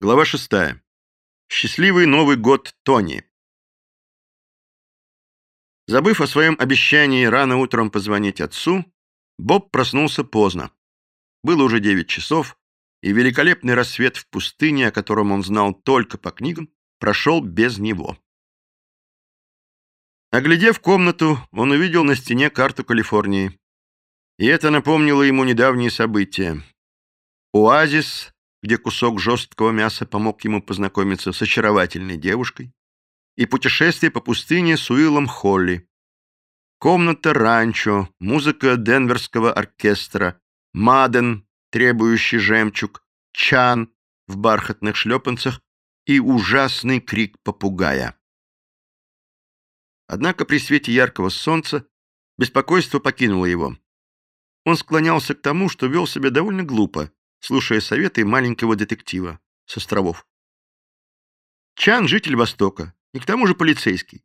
Глава 6. Счастливый Новый год Тони. Забыв о своем обещании рано утром позвонить отцу, Боб проснулся поздно. Было уже 9 часов, и великолепный рассвет в пустыне, о котором он знал только по книгам, прошел без него. Оглядев комнату, он увидел на стене карту Калифорнии. И это напомнило ему недавние события. Оазис где кусок жесткого мяса помог ему познакомиться с очаровательной девушкой, и путешествие по пустыне с Уиллом Холли. Комната ранчо, музыка Денверского оркестра, Маден, требующий жемчуг, Чан в бархатных шлепанцах и ужасный крик попугая. Однако при свете яркого солнца беспокойство покинуло его. Он склонялся к тому, что вел себя довольно глупо, слушая советы маленького детектива с островов. Чан — житель Востока, и к тому же полицейский.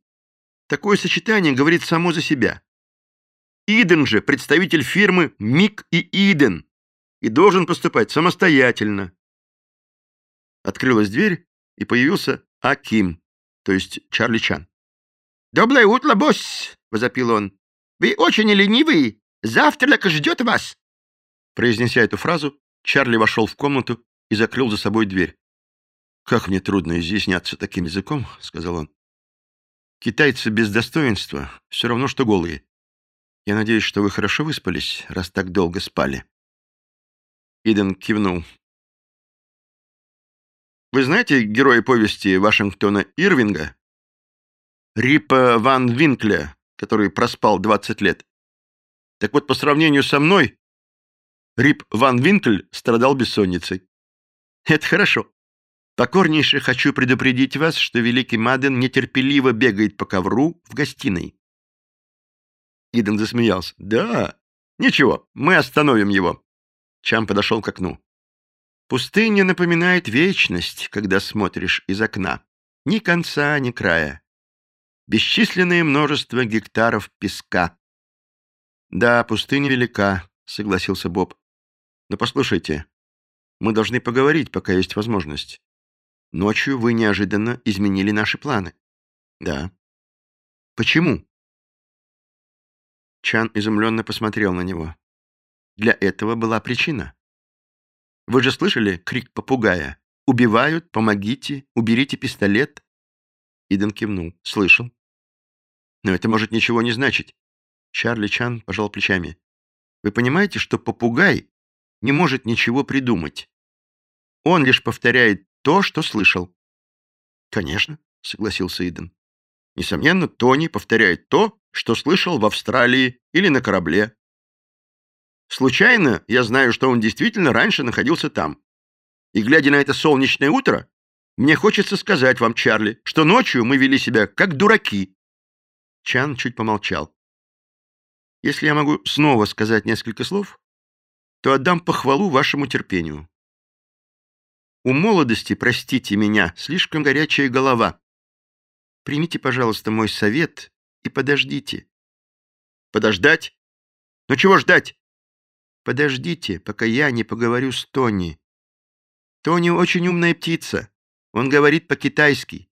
Такое сочетание говорит само за себя. Иден же — представитель фирмы Мик и Иден, и должен поступать самостоятельно. Открылась дверь, и появился Аким, то есть Чарли Чан. «Доброе утро, босс!» — возопил он. «Вы очень ленивый. Завтрак ждет вас!» Произнеся эту фразу, Чарли вошел в комнату и закрыл за собой дверь. «Как мне трудно изъясняться таким языком», — сказал он. «Китайцы без достоинства все равно, что голые. Я надеюсь, что вы хорошо выспались, раз так долго спали». Иден кивнул. «Вы знаете героя повести Вашингтона Ирвинга? Рипа Ван Винкля, который проспал 20 лет. Так вот, по сравнению со мной, Рип Ван Винкль страдал бессонницей. Это хорошо. Покорнейше хочу предупредить вас, что великий Маден нетерпеливо бегает по ковру в гостиной. Иден засмеялся. Да, ничего, мы остановим его. Чам подошел к окну. Пустыня напоминает вечность, когда смотришь из окна. Ни конца, ни края. Бесчисленное множество гектаров песка. Да, пустыня велика, согласился Боб. Но послушайте, мы должны поговорить, пока есть возможность. Ночью вы неожиданно изменили наши планы. Да. Почему? Чан изумленно посмотрел на него. Для этого была причина. Вы же слышали крик попугая? «Убивают! Помогите! Уберите пистолет!» Иден кивнул. «Слышал». «Но это может ничего не значить». Чарли Чан пожал плечами. «Вы понимаете, что попугай не может ничего придумать. Он лишь повторяет то, что слышал. «Конечно», — согласился Иден. «Несомненно, Тони повторяет то, что слышал в Австралии или на корабле. Случайно я знаю, что он действительно раньше находился там. И, глядя на это солнечное утро, мне хочется сказать вам, Чарли, что ночью мы вели себя как дураки». Чан чуть помолчал. «Если я могу снова сказать несколько слов, то отдам похвалу вашему терпению. У молодости, простите меня, слишком горячая голова. Примите, пожалуйста, мой совет и подождите. Подождать? Ну чего ждать? Подождите, пока я не поговорю с Тони. Тони очень умная птица. Он говорит по-китайски.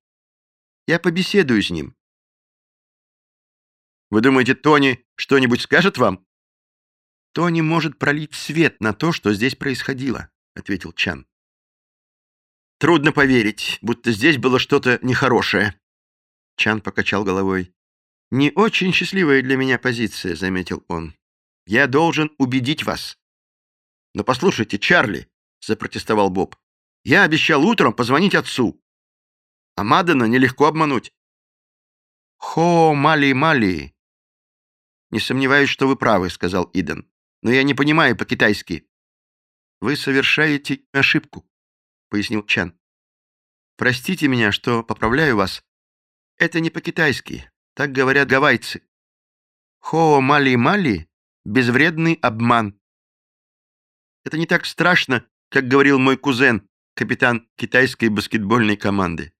Я побеседую с ним. Вы думаете, Тони что-нибудь скажет вам? «Тони может пролить свет на то, что здесь происходило», — ответил Чан. «Трудно поверить, будто здесь было что-то нехорошее». Чан покачал головой. «Не очень счастливая для меня позиция», — заметил он. «Я должен убедить вас». «Но послушайте, Чарли», — запротестовал Боб, — «я обещал утром позвонить отцу. А Мадена нелегко обмануть». «Хо, Мали-Мали». «Не сомневаюсь, что вы правы», — сказал Иден но я не понимаю по-китайски». «Вы совершаете ошибку», — пояснил Чан. «Простите меня, что поправляю вас. Это не по-китайски, так говорят гавайцы. Хоо-мали-мали — безвредный обман. Это не так страшно, как говорил мой кузен, капитан китайской баскетбольной команды.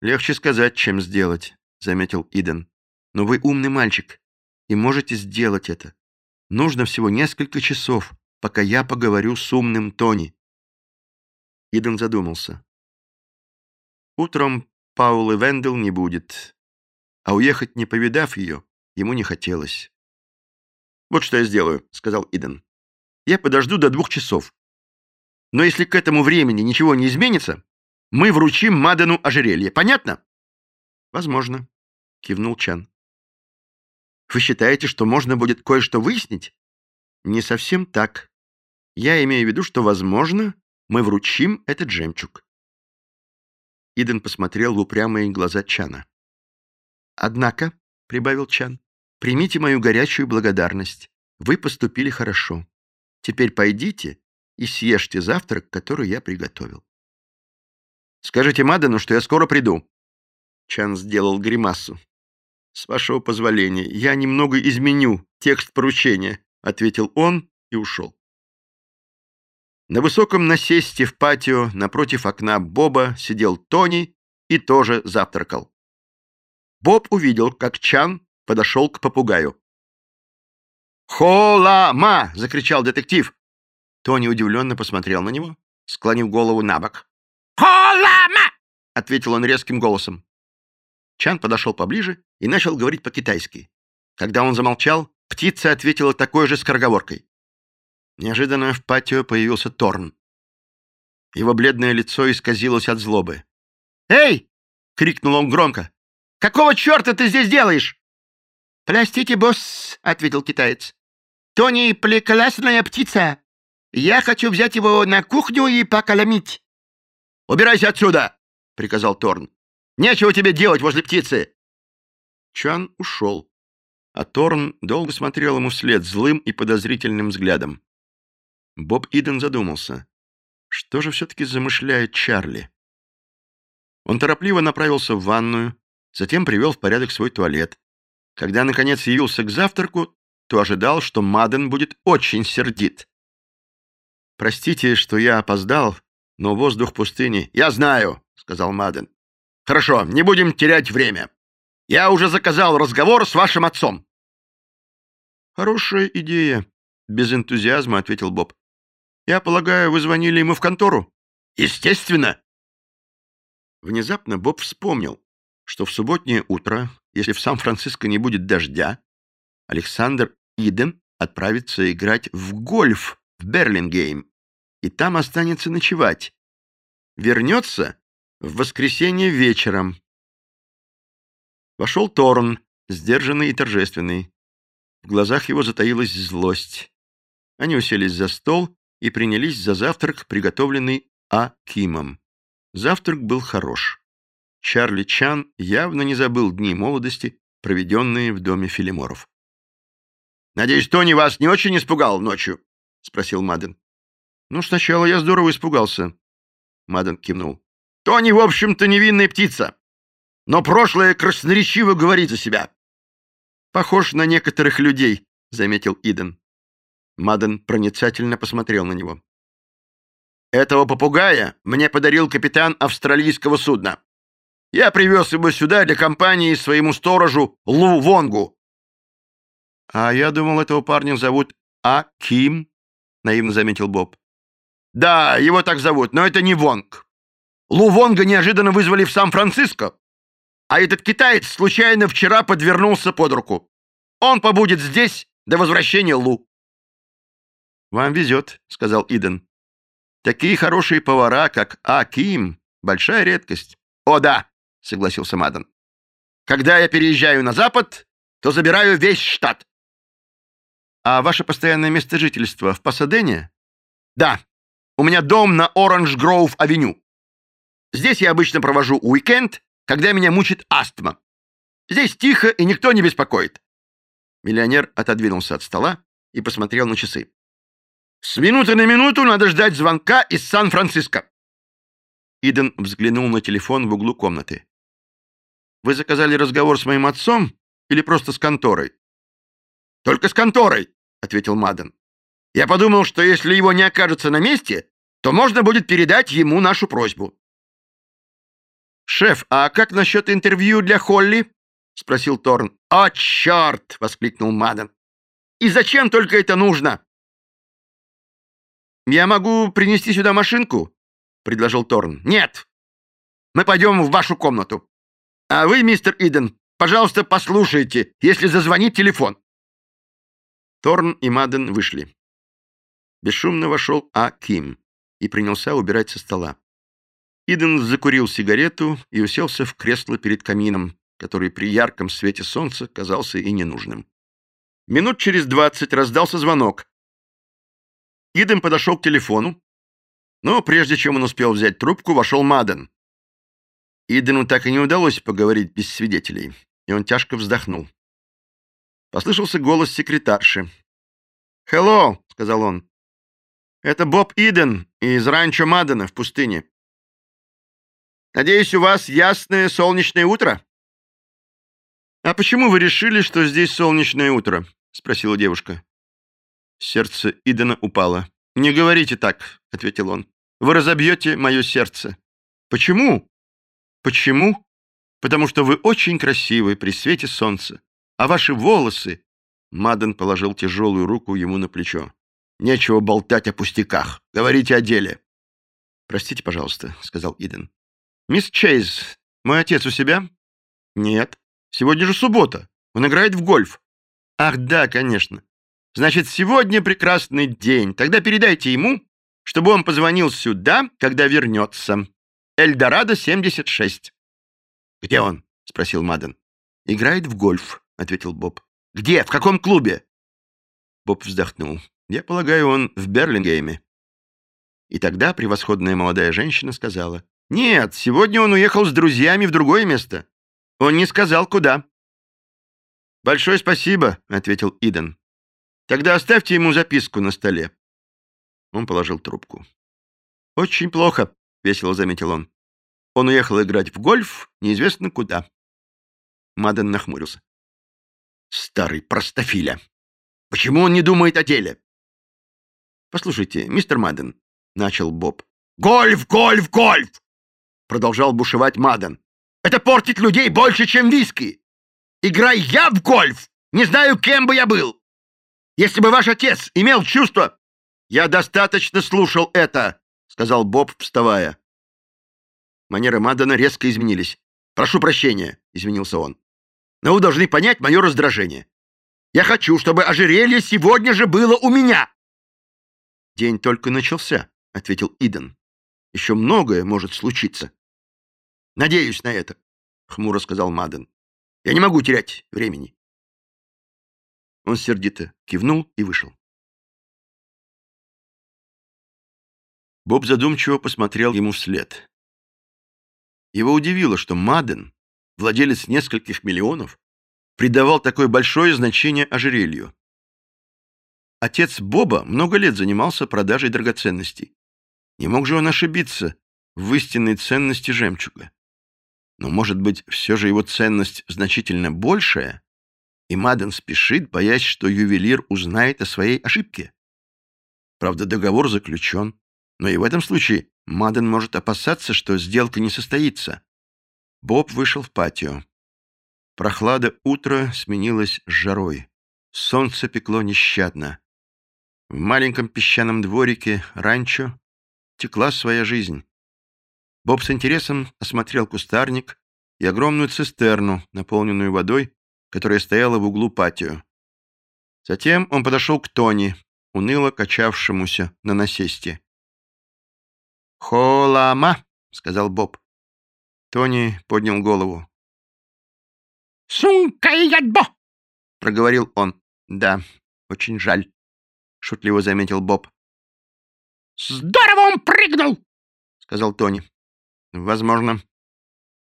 «Легче сказать, чем сделать», — заметил Иден. «Но вы умный мальчик и можете сделать это. Нужно всего несколько часов, пока я поговорю с умным Тони. Иден задумался. Утром Паулы Вендел не будет, а уехать, не повидав ее, ему не хотелось. «Вот что я сделаю», — сказал Иден. «Я подожду до двух часов. Но если к этому времени ничего не изменится, мы вручим Мадену ожерелье. Понятно?» «Возможно», — кивнул Чан. «Вы считаете, что можно будет кое-что выяснить?» «Не совсем так. Я имею в виду, что, возможно, мы вручим этот жемчуг». Иден посмотрел в упрямые глаза Чана. «Однако», — прибавил Чан, — «примите мою горячую благодарность. Вы поступили хорошо. Теперь пойдите и съешьте завтрак, который я приготовил». «Скажите Мадену, что я скоро приду». Чан сделал гримасу. «С вашего позволения, я немного изменю текст поручения», — ответил он и ушел. На высоком насесте в патио напротив окна Боба сидел Тони и тоже завтракал. Боб увидел, как Чан подошел к попугаю. «Холама!» — закричал детектив. Тони удивленно посмотрел на него, склонив голову на бок. «Холама!» — ответил он резким голосом. Чан подошел поближе и начал говорить по-китайски. Когда он замолчал, птица ответила такой же скороговоркой. Неожиданно в патио появился Торн. Его бледное лицо исказилось от злобы. «Эй!» — крикнул он громко. «Какого черта ты здесь делаешь?» «Простите, босс», — ответил китаец. «Тони — прекрасная птица. Я хочу взять его на кухню и поколомить». «Убирайся отсюда!» — приказал Торн. «Нечего тебе делать возле птицы!» Чан ушел, а Торн долго смотрел ему вслед злым и подозрительным взглядом. Боб Иден задумался. Что же все-таки замышляет Чарли? Он торопливо направился в ванную, затем привел в порядок свой туалет. Когда, наконец, явился к завтраку, то ожидал, что Маден будет очень сердит. «Простите, что я опоздал, но воздух пустыни...» «Я знаю», — сказал Маден. «Хорошо, не будем терять время. Я уже заказал разговор с вашим отцом». «Хорошая идея», — без энтузиазма ответил Боб. Я полагаю, вы звонили ему в контору? Естественно. Внезапно Боб вспомнил, что в субботнее утро, если в Сан-Франциско не будет дождя, Александр Иден отправится играть в гольф в Берлингейм, и там останется ночевать. Вернется в воскресенье вечером. Вошел Торн, сдержанный и торжественный. В глазах его затаилась злость. Они уселись за стол, и принялись за завтрак, приготовленный А. Кимом. Завтрак был хорош. Чарли Чан явно не забыл дни молодости, проведенные в доме Филиморов. «Надеюсь, Тони вас не очень испугал ночью?» — спросил Маден. «Ну, сначала я здорово испугался», — Маден кивнул. «Тони, в общем-то, невинная птица, но прошлое красноречиво говорит за себя». «Похож на некоторых людей», — заметил Иден. Маден проницательно посмотрел на него. «Этого попугая мне подарил капитан австралийского судна. Я привез его сюда для компании своему сторожу Лу Вонгу». «А я думал, этого парня зовут А. Ким», — наивно заметил Боб. «Да, его так зовут, но это не Вонг. Лу Вонга неожиданно вызвали в Сан-Франциско, а этот китаец случайно вчера подвернулся под руку. Он побудет здесь до возвращения Лу». «Вам везет», — сказал Иден. «Такие хорошие повара, как Аким, большая редкость». «О, да», — согласился Мадан. «Когда я переезжаю на запад, то забираю весь штат». «А ваше постоянное место жительства в Пасадене?» «Да. У меня дом на Оранж-Гроув-авеню. Здесь я обычно провожу уикенд, когда меня мучит астма. Здесь тихо, и никто не беспокоит». Миллионер отодвинулся от стола и посмотрел на часы. С минуты на минуту надо ждать звонка из Сан-Франциско. Иден взглянул на телефон в углу комнаты. «Вы заказали разговор с моим отцом или просто с конторой?» «Только с конторой», — ответил Маден. «Я подумал, что если его не окажется на месте, то можно будет передать ему нашу просьбу». «Шеф, а как насчет интервью для Холли?» — спросил Торн. «О, черт!» — воскликнул Маден. «И зачем только это нужно?» «Я могу принести сюда машинку?» предложил Торн. «Нет! Мы пойдем в вашу комнату. А вы, мистер Иден, пожалуйста, послушайте, если зазвонит телефон». Торн и Маден вышли. Бесшумно вошел А. Ким и принялся убирать со стола. Иден закурил сигарету и уселся в кресло перед камином, который при ярком свете солнца казался и ненужным. Минут через двадцать раздался звонок. Иден подошел к телефону, но прежде чем он успел взять трубку, вошел Маден. Идену так и не удалось поговорить без свидетелей, и он тяжко вздохнул. Послышался голос секретарши. «Хелло», — сказал он. «Это Боб Иден из ранчо Мадена в пустыне. Надеюсь, у вас ясное солнечное утро?» «А почему вы решили, что здесь солнечное утро?» — спросила девушка. Сердце Идена упало. «Не говорите так», — ответил он. «Вы разобьете мое сердце». «Почему?» «Почему?» «Потому что вы очень красивы при свете солнца, а ваши волосы...» Маден положил тяжелую руку ему на плечо. «Нечего болтать о пустяках. Говорите о деле». «Простите, пожалуйста», — сказал Иден. «Мисс Чейз, мой отец у себя?» «Нет. Сегодня же суббота. Он играет в гольф». «Ах, да, конечно. Значит, сегодня прекрасный день. Тогда передайте ему, чтобы он позвонил сюда, когда вернется. Эльдорадо 76. «Где он?» — спросил Маден. «Играет в гольф», — ответил Боб. «Где? В каком клубе?» Боб вздохнул. «Я полагаю, он в Берлингейме». И тогда превосходная молодая женщина сказала. «Нет, сегодня он уехал с друзьями в другое место. Он не сказал, куда». «Большое спасибо», — ответил Иден. Тогда оставьте ему записку на столе. Он положил трубку. Очень плохо, весело заметил он. Он уехал играть в гольф, неизвестно куда. Маден нахмурился. Старый простофиля. Почему он не думает о деле? Послушайте, мистер Маден, начал Боб. Гольф, гольф, гольф! Продолжал бушевать Маден. Это портит людей больше, чем виски. Играй я в гольф, не знаю, кем бы я был. Если бы ваш отец имел чувство...» «Я достаточно слушал это», — сказал Боб, вставая. Манеры Маддена резко изменились. «Прошу прощения», — изменился он. «Но вы должны понять мое раздражение. Я хочу, чтобы ожерелье сегодня же было у меня!» «День только начался», — ответил Иден. «Еще многое может случиться». «Надеюсь на это», — хмуро сказал Мадден. «Я не могу терять времени». Он сердито кивнул и вышел. Боб задумчиво посмотрел ему вслед. Его удивило, что Маден, владелец нескольких миллионов, придавал такое большое значение ожерелью. Отец Боба много лет занимался продажей драгоценностей. Не мог же он ошибиться в истинной ценности жемчуга. Но, может быть, все же его ценность значительно большая? и Маден спешит, боясь, что ювелир узнает о своей ошибке. Правда, договор заключен, но и в этом случае Маден может опасаться, что сделка не состоится. Боб вышел в патио. Прохлада утра сменилась жарой. Солнце пекло нещадно. В маленьком песчаном дворике ранчо текла своя жизнь. Боб с интересом осмотрел кустарник и огромную цистерну, наполненную водой, которая стояла в углу патио. Затем он подошел к Тони, уныло качавшемуся на насесте. «Холама», — сказал Боб. Тони поднял голову. «Сункаядбо!» — проговорил он. «Да, очень жаль», — шутливо заметил Боб. «Здорово он прыгнул!» — сказал Тони. «Возможно.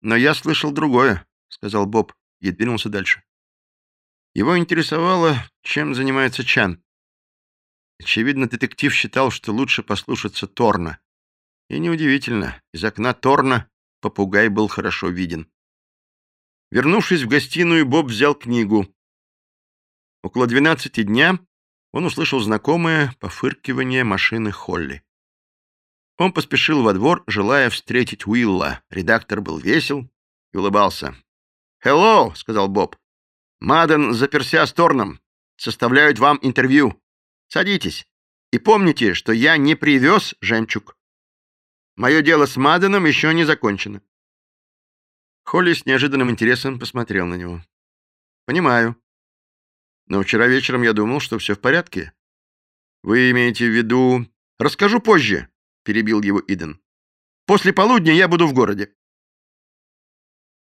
Но я слышал другое», — сказал Боб и двинулся дальше. Его интересовало, чем занимается Чан. Очевидно, детектив считал, что лучше послушаться Торна. И неудивительно, из окна Торна попугай был хорошо виден. Вернувшись в гостиную, Боб взял книгу. Около двенадцати дня он услышал знакомое пофыркивание машины Холли. Он поспешил во двор, желая встретить Уилла. Редактор был весел и улыбался. «Хелло!» — сказал Боб. Маден заперся с Торном. Составляют вам интервью. Садитесь. И помните, что я не привез жемчуг. Мое дело с Маденом еще не закончено». Холли с неожиданным интересом посмотрел на него. «Понимаю. Но вчера вечером я думал, что все в порядке. Вы имеете в виду... Расскажу позже», — перебил его Иден. «После полудня я буду в городе».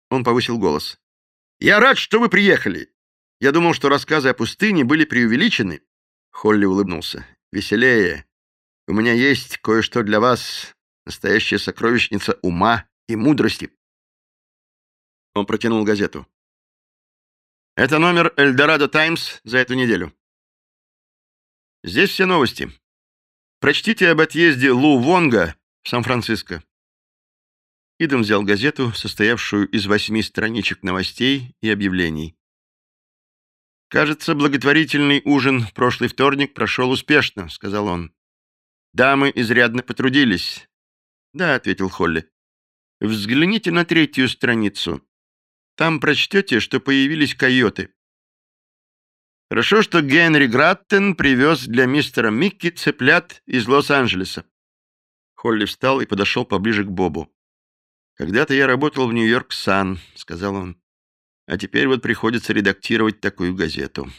Он повысил голос. «Я рад, что вы приехали. Я думал, что рассказы о пустыне были преувеличены». Холли улыбнулся. «Веселее. У меня есть кое-что для вас. Настоящая сокровищница ума и мудрости». Он протянул газету. «Это номер «Эльдорадо Таймс» за эту неделю. Здесь все новости. Прочтите об отъезде Лу Вонга в Сан-Франциско. Иден взял газету, состоявшую из восьми страничек новостей и объявлений. «Кажется, благотворительный ужин в прошлый вторник прошел успешно», — сказал он. «Дамы изрядно потрудились». «Да», — ответил Холли. «Взгляните на третью страницу. Там прочтете, что появились койоты». Хорошо, что Генри Граттен привез для мистера Микки цыплят из Лос-Анджелеса. Холли встал и подошел поближе к Бобу. «Когда-то я работал в Нью-Йорк Сан», — сказал он. «А теперь вот приходится редактировать такую газету».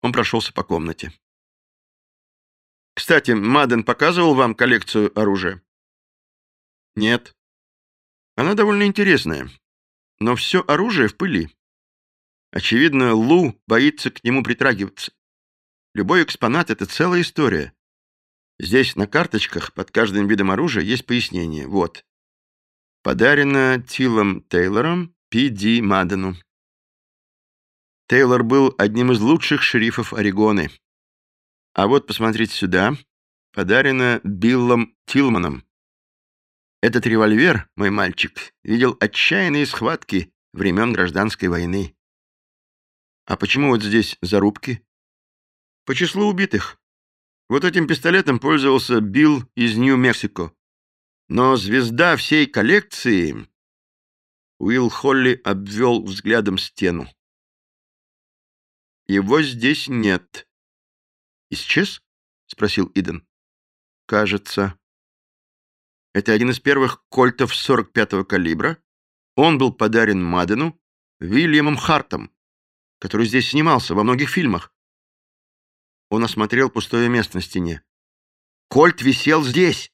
Он прошелся по комнате. «Кстати, Маден показывал вам коллекцию оружия?» «Нет. Она довольно интересная, но все оружие в пыли. Очевидно, Лу боится к нему притрагиваться. Любой экспонат — это целая история. Здесь на карточках под каждым видом оружия есть пояснение. Вот. Подарено Тилом Тейлором Пи Ди Мадену. Тейлор был одним из лучших шерифов Орегоны. А вот посмотрите сюда. Подарено Биллом Тилманом. Этот револьвер, мой мальчик, видел отчаянные схватки времен гражданской войны. А почему вот здесь зарубки? По числу убитых. Вот этим пистолетом пользовался Билл из Нью-Мексико. Но звезда всей коллекции... Уилл Холли обвел взглядом стену. «Его здесь нет». «Исчез?» — спросил Иден. «Кажется». Это один из первых кольтов 45-го калибра. Он был подарен Мадену Вильямом Хартом, который здесь снимался во многих фильмах. Он осмотрел пустое место на стене. «Кольт висел здесь!»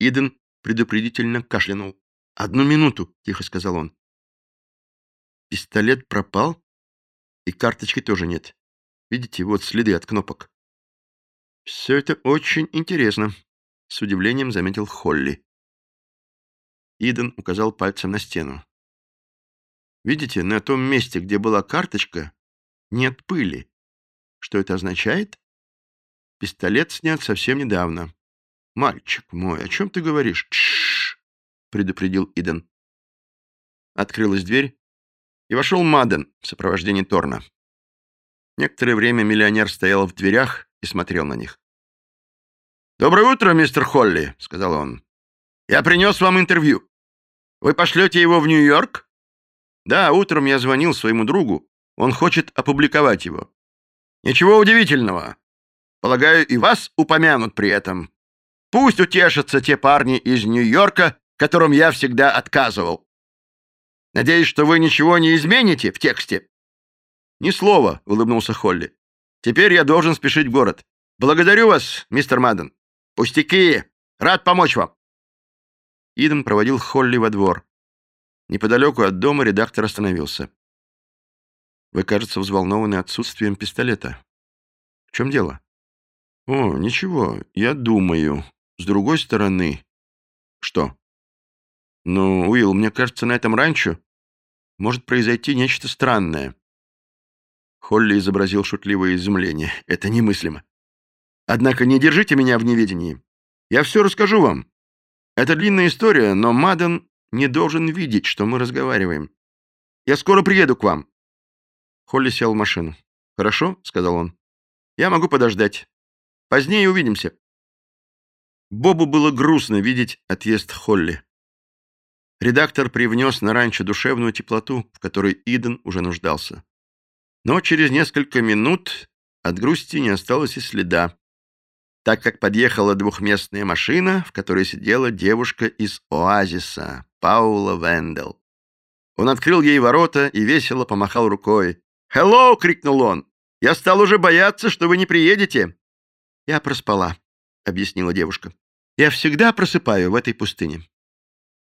Иден предупредительно кашлянул. «Одну минуту», — тихо сказал он. Пистолет пропал, и карточки тоже нет. Видите, вот следы от кнопок. «Все это очень интересно», — с удивлением заметил Холли. Иден указал пальцем на стену. «Видите, на том месте, где была карточка, нет пыли. Что это означает? Пистолет снят совсем недавно. «Мальчик мой, о чем ты говоришь?» «Тш-ш-ш!» предупредил Иден. Открылась дверь, и вошел Маден в сопровождении Торна. Некоторое время миллионер стоял в дверях и смотрел на них. «Доброе утро, мистер Холли», — сказал он. «Я принес вам интервью. Вы пошлете его в Нью-Йорк?» «Да, утром я звонил своему другу. Он хочет опубликовать его. Ничего удивительного. Полагаю, и вас упомянут при этом. Пусть утешатся те парни из Нью-Йорка, которым я всегда отказывал. Надеюсь, что вы ничего не измените в тексте. Ни слова, улыбнулся Холли. Теперь я должен спешить в город. Благодарю вас, мистер Мадден. Пустяки. Рад помочь вам. Иден проводил Холли во двор. Неподалеку от дома редактор остановился. Вы, кажется, взволнованы отсутствием пистолета. В чем дело? О, ничего, я думаю. С другой стороны... Что? Ну, Уилл, мне кажется, на этом ранчо может произойти нечто странное. Холли изобразил шутливое изумление. Это немыслимо. Однако не держите меня в неведении. Я все расскажу вам. Это длинная история, но Маден не должен видеть, что мы разговариваем. Я скоро приеду к вам. Холли сел в машину. «Хорошо», — сказал он. «Я могу подождать. Позднее увидимся». Бобу было грустно видеть отъезд Холли. Редактор привнес на ранчо душевную теплоту, в которой Иден уже нуждался. Но через несколько минут от грусти не осталось и следа. Так как подъехала двухместная машина, в которой сидела девушка из «Оазиса» Паула Вендел. Он открыл ей ворота и весело помахал рукой. «Хеллоу!» — крикнул он. «Я стал уже бояться, что вы не приедете». «Я проспала», — объяснила девушка. «Я всегда просыпаю в этой пустыне.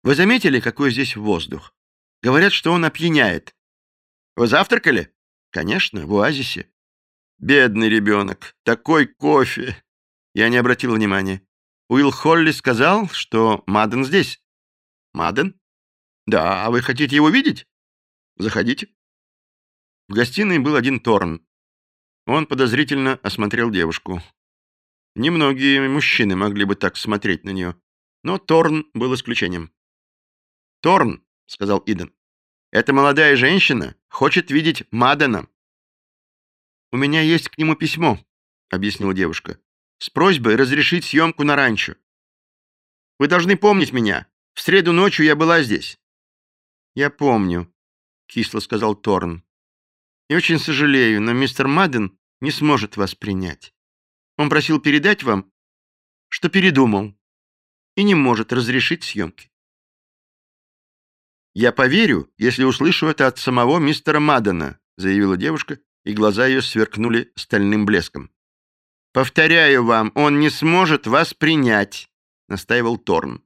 Вы заметили, какой здесь воздух? Говорят, что он опьяняет. Вы завтракали? Конечно, в оазисе. Бедный ребенок. Такой кофе. Я не обратил внимания. Уилл Холли сказал, что Маден здесь. Маден? Да, а вы хотите его видеть? Заходите. В гостиной был один Торн. Он подозрительно осмотрел девушку. Немногие мужчины могли бы так смотреть на нее, но Торн был исключением. «Торн», — сказал Иден, — «эта молодая женщина хочет видеть Мадена». «У меня есть к нему письмо», — объяснила девушка, — «с просьбой разрешить съемку на ранчо. Вы должны помнить меня. В среду ночью я была здесь». «Я помню», — кисло сказал Торн. «И очень сожалею, но мистер Маден не сможет вас принять. Он просил передать вам, что передумал и не может разрешить съемки. «Я поверю, если услышу это от самого мистера Маддена», заявила девушка, и глаза ее сверкнули стальным блеском. «Повторяю вам, он не сможет вас принять», — настаивал Торн.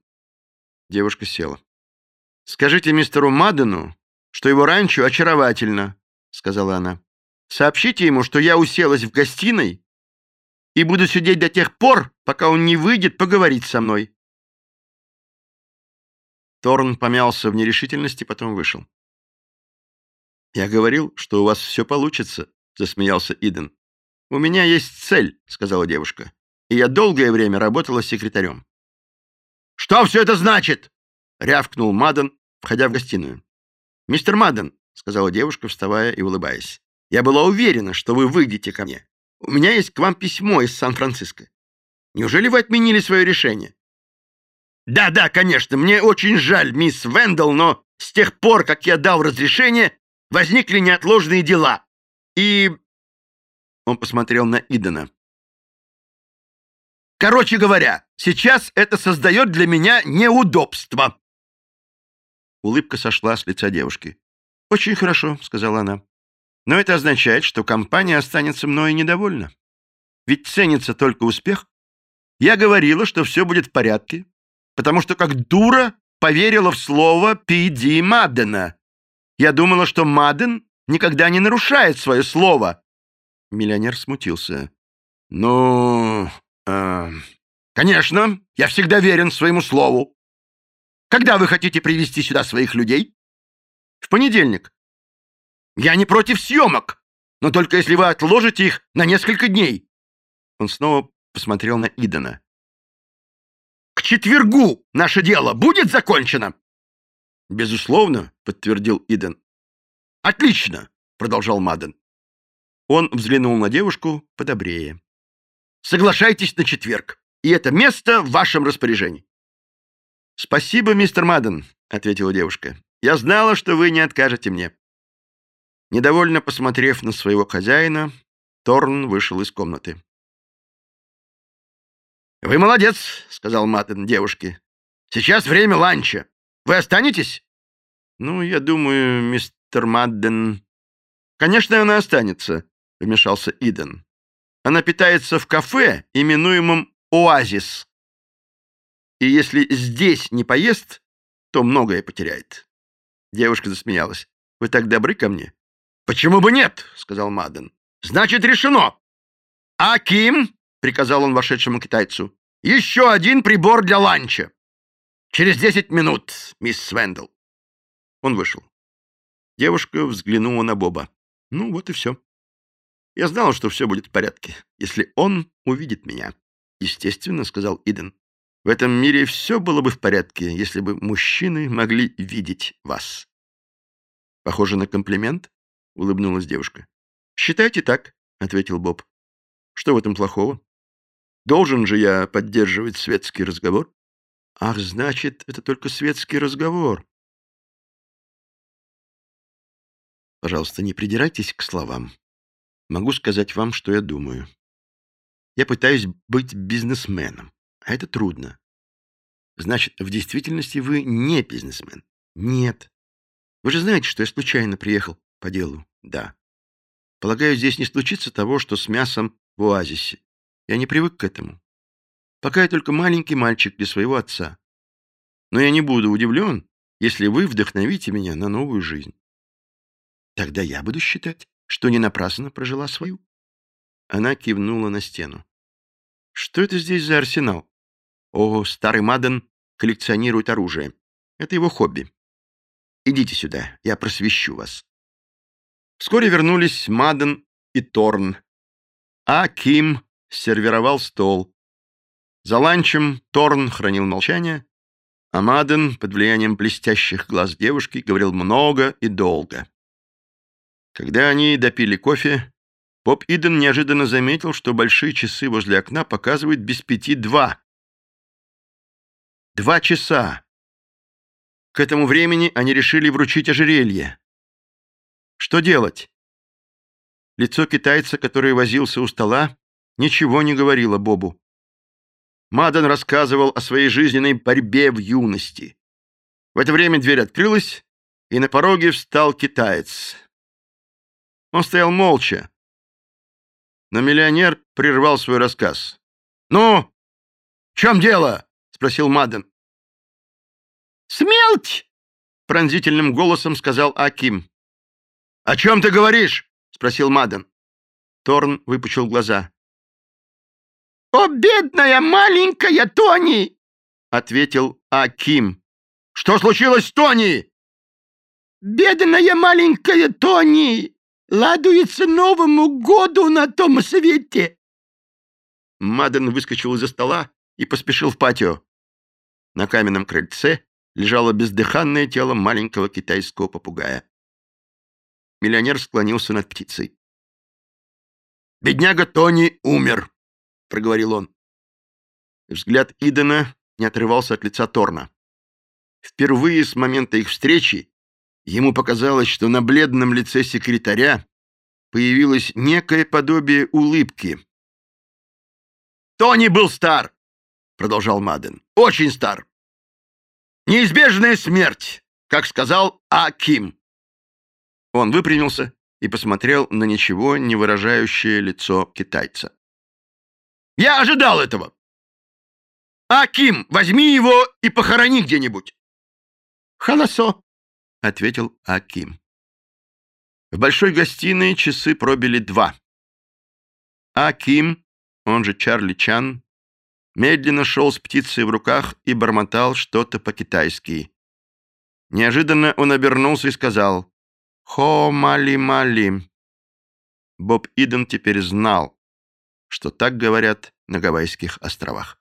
Девушка села. «Скажите мистеру Маддену, что его ранчо очаровательно», — сказала она. «Сообщите ему, что я уселась в гостиной и буду сидеть до тех пор, пока он не выйдет поговорить со мной». Торн помялся в нерешительности, потом вышел. «Я говорил, что у вас все получится», — засмеялся Иден. «У меня есть цель», — сказала девушка, «и я долгое время работала секретарем». «Что все это значит?» — рявкнул Маден, входя в гостиную. «Мистер Маден», — сказала девушка, вставая и улыбаясь, «я была уверена, что вы выйдете ко мне. У меня есть к вам письмо из Сан-Франциско. Неужели вы отменили свое решение?» «Да-да, конечно, мне очень жаль, мисс Вендел, но с тех пор, как я дал разрешение, возникли неотложные дела. И...» Он посмотрел на Идена. «Короче говоря, сейчас это создает для меня неудобства». Улыбка сошла с лица девушки. «Очень хорошо», — сказала она. Но это означает, что компания останется мною недовольна. Ведь ценится только успех. Я говорила, что все будет в порядке, потому что как дура поверила в слово Пи Маддена. Я думала, что Мадден никогда не нарушает свое слово. Миллионер смутился. «Ну, э, конечно, я всегда верен своему слову. Когда вы хотите привести сюда своих людей?» «В понедельник. Я не против съемок, но только если вы отложите их на несколько дней. Он снова посмотрел на Идана. К четвергу наше дело будет закончено? Безусловно, подтвердил Иден. Отлично, продолжал Маден. Он взглянул на девушку подобрее. Соглашайтесь на четверг, и это место в вашем распоряжении. Спасибо, мистер Маден, ответила девушка. Я знала, что вы не откажете мне. Недовольно посмотрев на своего хозяина, Торн вышел из комнаты. «Вы молодец», — сказал Маттен девушке. «Сейчас время ланча. Вы останетесь?» «Ну, я думаю, мистер Мадден...» «Конечно, она останется», — вмешался Иден. «Она питается в кафе, именуемом «Оазис». И если здесь не поест, то многое потеряет». Девушка засмеялась. «Вы так добры ко мне?» «Почему бы нет?» — сказал Маден. «Значит, решено!» «Аким!» — приказал он вошедшему китайцу. «Еще один прибор для ланча!» «Через десять минут, мисс Свендл!» Он вышел. Девушка взглянула на Боба. «Ну, вот и все. Я знал, что все будет в порядке, если он увидит меня». «Естественно», — сказал Иден. «В этом мире все было бы в порядке, если бы мужчины могли видеть вас». «Похоже на комплимент?» — улыбнулась девушка. «Считайте так», — ответил Боб. «Что в этом плохого? Должен же я поддерживать светский разговор?» «Ах, значит, это только светский разговор». «Пожалуйста, не придирайтесь к словам. Могу сказать вам, что я думаю. Я пытаюсь быть бизнесменом, а это трудно. Значит, в действительности вы не бизнесмен? Нет. Вы же знаете, что я случайно приехал по делу? Да. Полагаю, здесь не случится того, что с мясом в оазисе. Я не привык к этому. Пока я только маленький мальчик для своего отца. Но я не буду удивлен, если вы вдохновите меня на новую жизнь. Тогда я буду считать, что не напрасно прожила свою. Она кивнула на стену. Что это здесь за арсенал? О, старый Маден коллекционирует оружие. Это его хобби. Идите сюда, я просвещу вас. Вскоре вернулись Маден и Торн. А Ким сервировал стол. За ланчем Торн хранил молчание, а Маден под влиянием блестящих глаз девушки говорил много и долго. Когда они допили кофе, Боб Иден неожиданно заметил, что большие часы возле окна показывают без пяти два. Два часа. К этому времени они решили вручить ожерелье. Что делать? Лицо китайца, который возился у стола, ничего не говорило Бобу. Мадан рассказывал о своей жизненной борьбе в юности. В это время дверь открылась, и на пороге встал китаец. Он стоял молча. Но миллионер прервал свой рассказ. «Ну, в чем дело?» — спросил Маден. «Смелть!» — пронзительным голосом сказал Аким. «О чем ты говоришь?» — спросил Маден. Торн выпучил глаза. «О, бедная маленькая Тони!» — ответил Аким. «Что случилось с Тони?» «Бедная маленькая Тони ладуется Новому году на том свете!» Маден выскочил из-за стола и поспешил в патио. На каменном крыльце лежало бездыханное тело маленького китайского попугая. Миллионер склонился над птицей. «Бедняга Тони умер», — проговорил он. Взгляд Идена не отрывался от лица Торна. Впервые с момента их встречи ему показалось, что на бледном лице секретаря появилось некое подобие улыбки. «Тони был стар», — продолжал Маден, — «очень стар. Неизбежная смерть, как сказал Аким. Он выпрямился и посмотрел на ничего не выражающее лицо китайца. «Я ожидал этого! Аким, возьми его и похорони где-нибудь!» «Холосо!» — ответил Аким. В большой гостиной часы пробили два. Аким, он же Чарли Чан, медленно шел с птицей в руках и бормотал что-то по-китайски. Неожиданно он обернулся и сказал Хо-мали-мали. Боб Иден теперь знал, что так говорят на Гавайских островах.